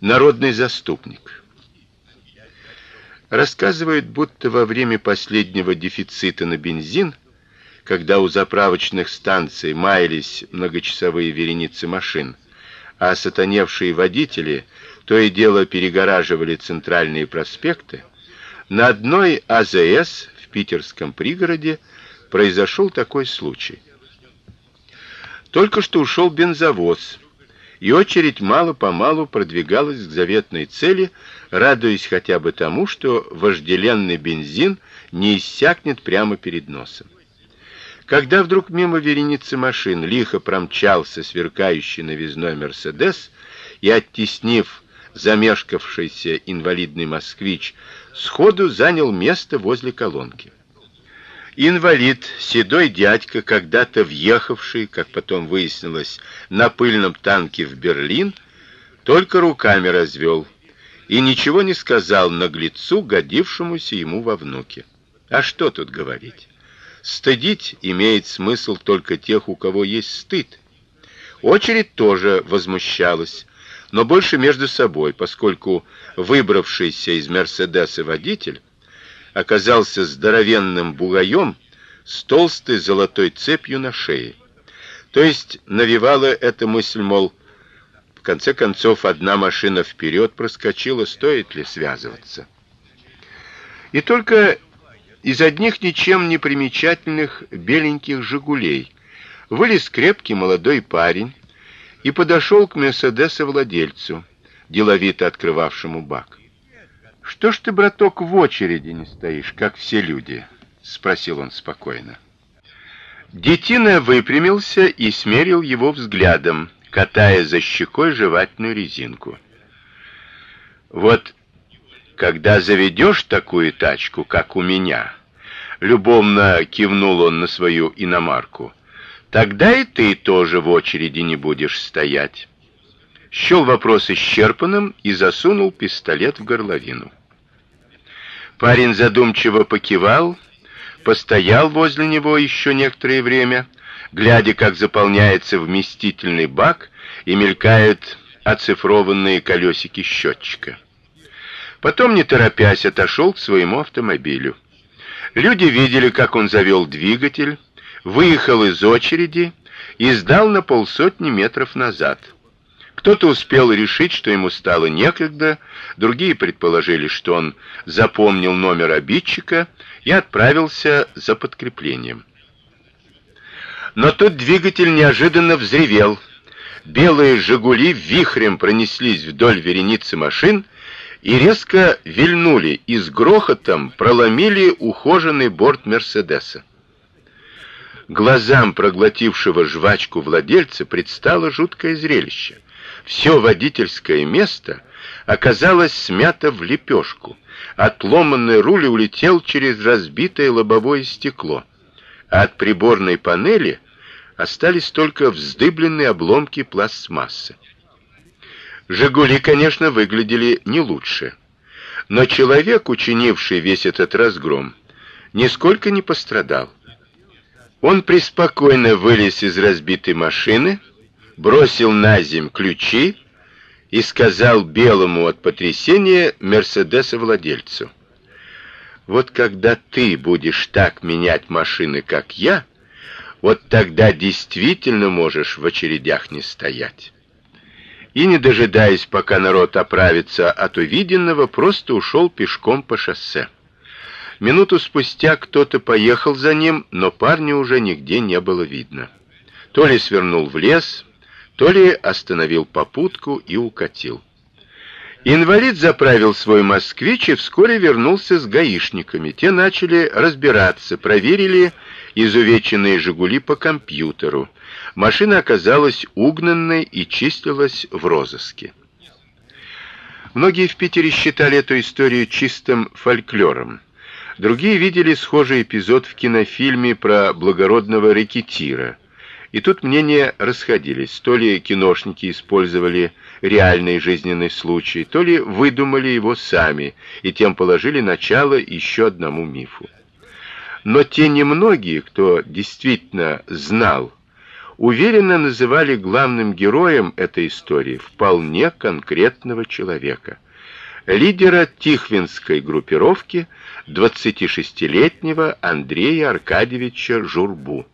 народный заступник. Рассказывают, будто во время последнего дефицита на бензин, когда у заправочных станций маялись многочасовые вереницы машин, а сатаневшие водители то и дело перегораживали центральные проспекты, на одной АЗС в питерском пригороде произошел такой случай. Только что ушел бензовоз, и очередь мало-помалу продвигалась к заветной цели, радуясь хотя бы тому, что вожделенный бензин не иссякнет прямо перед носом. Когда вдруг мимо вереницы машин лихо промчался сверкающий новизной Мерседес и оттеснив замешкавшийся инвалидный москвич, сходу занял место возле колонки. Инвалид, седой дядька, когда-то въехавший, как потом выяснилось, на пыльном танке в Берлин, только руками развел и ничего не сказал наглецу, годившемуся ему во внуки. А что тут говорить? Стыдить имеет смысл только тех, у кого есть стыд. Очередь тоже возмущалась, но больше между собой, поскольку выбравшийся из Мерседеса водитель оказался здоровенным бугаем с толстой золотой цепью на шее. То есть навевала эта мысль, мол, в конце концов одна машина вперед проскочила, стоит ли связываться. И только из одних ничем не примечательных беленьких Жигулей вылез крепкий молодой парень и подошел к Мерседесу владельцу, деловито открывавшему бак. Что ж ты, браток, в очереди не стоишь, как все люди, спросил он спокойно. Детина выпрямился и смерил его взглядом, катая за щекой жевательную резинку. Вот когда заведешь такую тачку, как у меня, любовно кивнул он на свою иномарку. Тогда и ты тоже в очереди не будешь стоять счел вопрос исчерпанным и засунул пистолет в горловину. Парень задумчиво покивал, постоял возле него еще некоторое время, глядя, как заполняется вместительный бак и мелькают оцифрованные колесики счетчика. Потом, не торопясь, отошел к своему автомобилю. Люди видели, как он завел двигатель, выехал из очереди и сдал на полсотни метров назад. Кто-то успел решить, что ему стало некогда, другие предположили, что он запомнил номер обидчика и отправился за подкреплением. Но тут двигатель неожиданно взревел. Белые Жигули вихрем пронеслись вдоль вереницы машин и резко вильнули и с грохотом проломили ухоженный борт Мерседеса. Глазам проглотившего жвачку владельца предстало жуткое зрелище все водительское место оказалось смято в лепешку. Отломанный руль улетел через разбитое лобовое стекло, а от приборной панели остались только вздыбленные обломки пластмассы. Жигули, конечно, выглядели не лучше, но человек, учинивший весь этот разгром, нисколько не пострадал. Он преспокойно вылез из разбитой машины, бросил на земь ключи и сказал белому от потрясения Мерседеса владельцу: "Вот когда ты будешь так менять машины, как я, вот тогда действительно можешь в очередях не стоять". И не дожидаясь, пока народ оправится от увиденного, просто ушел пешком по шоссе. Минуту спустя кто-то поехал за ним, но парня уже нигде не было видно. То ли свернул в лес, то ли остановил попутку и укатил. Инвалид заправил свой москвич и вскоре вернулся с гаишниками. Те начали разбираться, проверили изувеченные Жигули по компьютеру. Машина оказалась угнанной и числилась в розыске. Многие в Питере считали эту историю чистым фольклором. Другие видели схожий эпизод в кинофильме про благородного рэкетира. И тут мнения расходились. То ли киношники использовали реальный жизненный случай, то ли выдумали его сами и тем положили начало еще одному мифу. Но те немногие, кто действительно знал, уверенно называли главным героем этой истории вполне конкретного человека, лидера Тихвинской группировки 26-летнего Андрея Аркадьевича Журбу.